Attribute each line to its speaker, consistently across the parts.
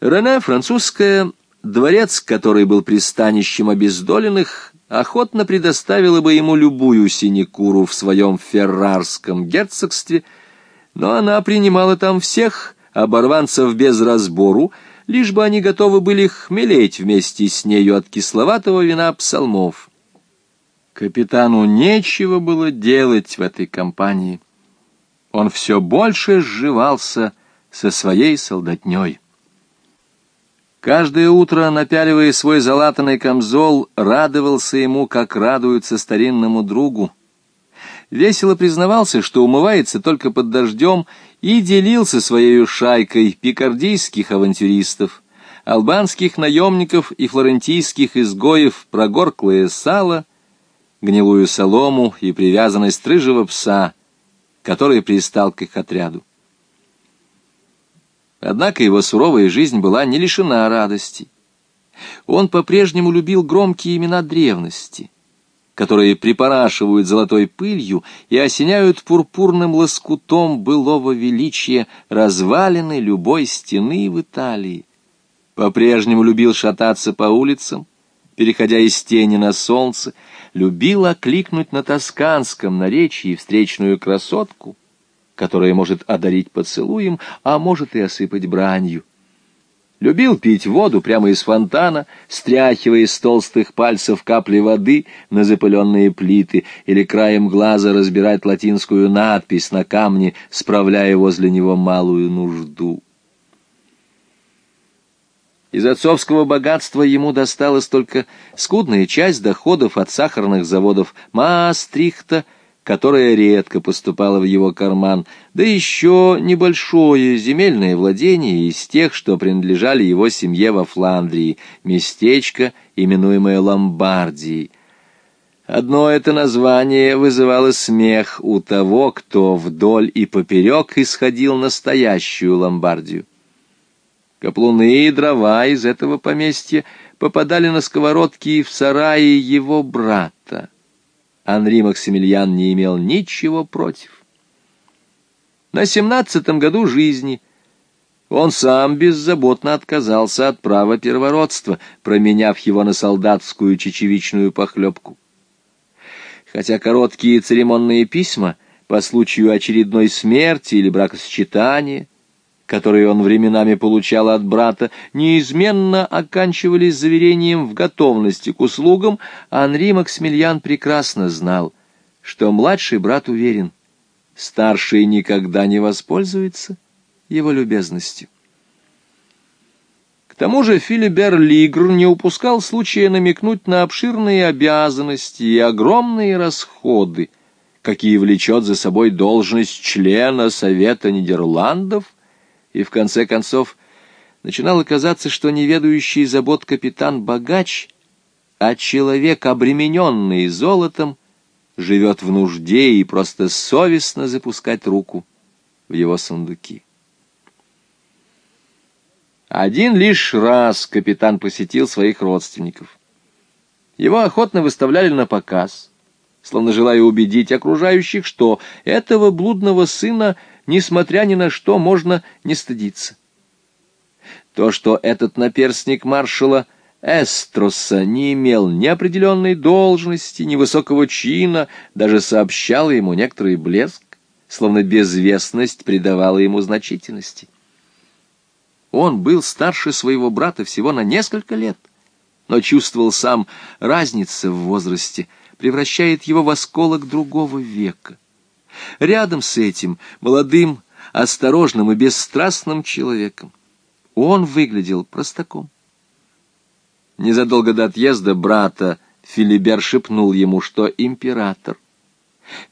Speaker 1: Рене французская, дворец, который был пристанищем обездоленных, охотно предоставила бы ему любую синекуру в своем феррарском герцогстве, но она принимала там всех оборванцев без разбору, лишь бы они готовы были хмелеть вместе с нею от кисловатого вина псалмов. Капитану нечего было делать в этой компании. Он все больше сживался со своей солдатней. Каждое утро, напяливая свой залатанный камзол, радовался ему, как радуются старинному другу. Весело признавался, что умывается только под дождем, и делился своей шайкой пикардийских авантюристов, албанских наемников и флорентийских изгоев прогорклое сало, гнилую солому и привязанность рыжего пса, который пристал к их отряду. Однако его суровая жизнь была не лишена радости. Он по-прежнему любил громкие имена древности, которые припорашивают золотой пылью и осеняют пурпурным лоскутом былого величия развалины любой стены в Италии. По-прежнему любил шататься по улицам, переходя из тени на солнце, любил окликнуть на тосканском наречии встречную красотку — которое может одарить поцелуем, а может и осыпать бранью. Любил пить воду прямо из фонтана, стряхивая из толстых пальцев капли воды на запыленные плиты или краем глаза разбирать латинскую надпись на камне, справляя возле него малую нужду. Из отцовского богатства ему досталась только скудная часть доходов от сахарных заводов Маастрихта, которая редко поступала в его карман, да еще небольшое земельное владение из тех, что принадлежали его семье во Фландрии, местечко, именуемое Ломбардией. Одно это название вызывало смех у того, кто вдоль и поперек исходил настоящую Ломбардию. Каплуны и дрова из этого поместья попадали на сковородки в сараи его брата. Анри Максимилиан не имел ничего против. На семнадцатом году жизни он сам беззаботно отказался от права первородства, променяв его на солдатскую чечевичную похлебку. Хотя короткие церемонные письма по случаю очередной смерти или бракосочетания — которые он временами получал от брата, неизменно оканчивались заверением в готовности к услугам, Анри Максимилиан прекрасно знал, что младший брат уверен, старший никогда не воспользуется его любезностью. К тому же Филибер Лигр не упускал случая намекнуть на обширные обязанности и огромные расходы, какие влечет за собой должность члена Совета Нидерландов — и в конце концов начинало казаться, что неведающий забот капитан богач, а человек, обремененный золотом, живет в нужде и просто совестно запускать руку в его сундуки. Один лишь раз капитан посетил своих родственников. Его охотно выставляли на показ, словно желая убедить окружающих, что этого блудного сына несмотря ни на что, можно не стыдиться. То, что этот наперстник маршала Эстроса не имел ни определенной должности, ни высокого чина, даже сообщало ему некоторый блеск, словно безвестность придавала ему значительности. Он был старше своего брата всего на несколько лет, но чувствовал сам разница в возрасте, превращает его в осколок другого века. Рядом с этим молодым, осторожным и бесстрастным человеком он выглядел простаком. Незадолго до отъезда брата Филибер шепнул ему, что император,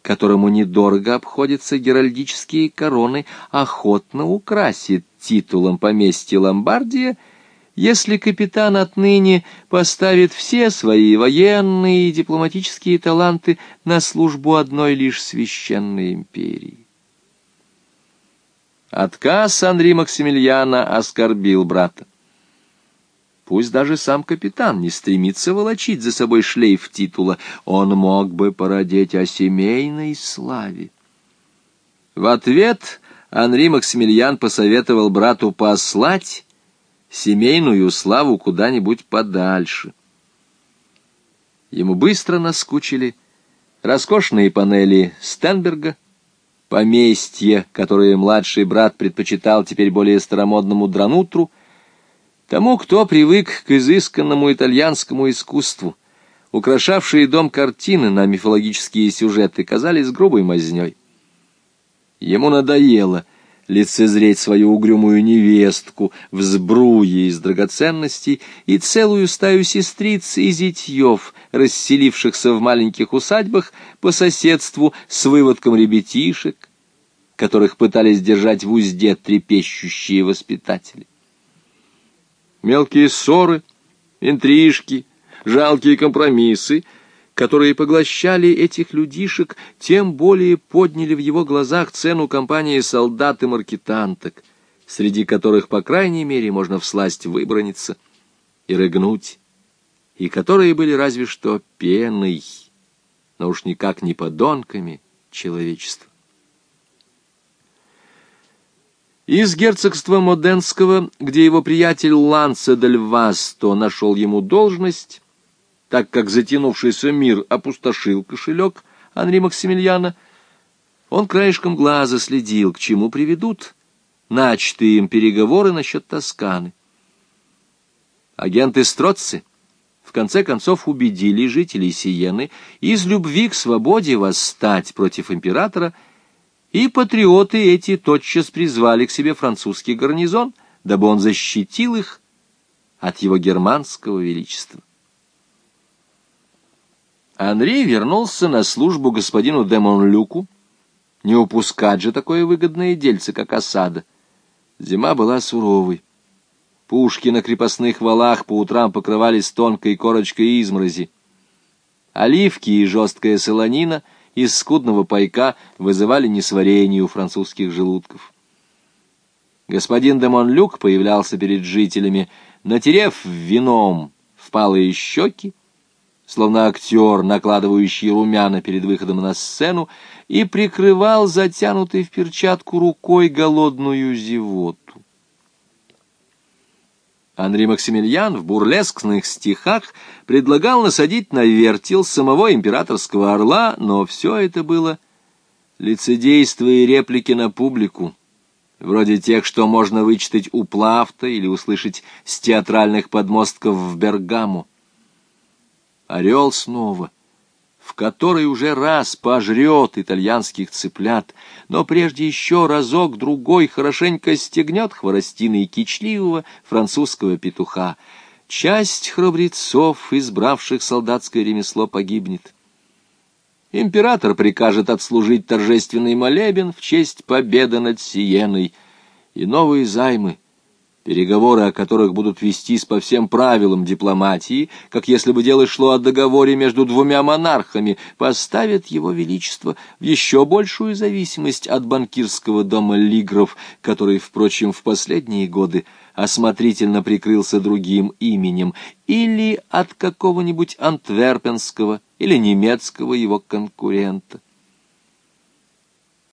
Speaker 1: которому недорого обходятся геральдические короны, охотно украсит титулом поместья Ломбардия — если капитан отныне поставит все свои военные и дипломатические таланты на службу одной лишь священной империи. Отказ Анри Максимилиана оскорбил брата. Пусть даже сам капитан не стремится волочить за собой шлейф титула, он мог бы породить о семейной славе. В ответ Анри Максимилиан посоветовал брату послать семейную славу куда-нибудь подальше. Ему быстро наскучили роскошные панели Стенберга, поместье, которое младший брат предпочитал теперь более старомодному дранутру, тому, кто привык к изысканному итальянскому искусству. Украшавшие дом картины на мифологические сюжеты казались грубой мазнёй. Ему надоело лицезреть свою угрюмую невестку в сбруе из драгоценностей и целую стаю сестриц и зятьев, расселившихся в маленьких усадьбах по соседству с выводком ребятишек, которых пытались держать в узде трепещущие воспитатели. Мелкие ссоры, интрижки, жалкие компромиссы — которые поглощали этих людишек, тем более подняли в его глазах цену компании солдат и маркетанток, среди которых, по крайней мере, можно всласть выброниться и рыгнуть, и которые были разве что пеной, но уж никак не подонками человечества. Из герцогства Моденского, где его приятель Ланце дель Васто нашел ему должность, так как затянувшийся мир опустошил кошелек Анри Максимилиана, он краешком глаза следил, к чему приведут начатые им переговоры насчет Тосканы. Агенты Строцци в конце концов убедили жителей Сиены из любви к свободе восстать против императора, и патриоты эти тотчас призвали к себе французский гарнизон, дабы он защитил их от его германского величества. Анри вернулся на службу господину де Монлюку. Не упускать же такое выгодное дельце, как осада. Зима была суровой. Пушки на крепостных валах по утрам покрывались тонкой корочкой изморози. Оливки и жесткая солонина из скудного пайка вызывали несварение у французских желудков. Господин де Монлюк появлялся перед жителями, натерев вином впалые щеки, словно актер, накладывающий румяна перед выходом на сцену, и прикрывал затянутой в перчатку рукой голодную зевоту. Андрей Максимилиан в бурлескных стихах предлагал насадить на вертел самого императорского орла, но все это было лицедейство и реплики на публику, вроде тех, что можно вычитать у Плафта или услышать с театральных подмостков в Бергамо. Орел снова, в который уже раз пожрет итальянских цыплят, но прежде еще разок-другой хорошенько стегнет хворостиной кичливого французского петуха. Часть храбрецов, избравших солдатское ремесло, погибнет. Император прикажет отслужить торжественный молебен в честь победы над Сиеной, и новые займы — переговоры о которых будут вестись по всем правилам дипломатии, как если бы дело шло о договоре между двумя монархами, поставят его величество в еще большую зависимость от банкирского дома Лигров, который, впрочем, в последние годы осмотрительно прикрылся другим именем, или от какого-нибудь антверпенского или немецкого его конкурента.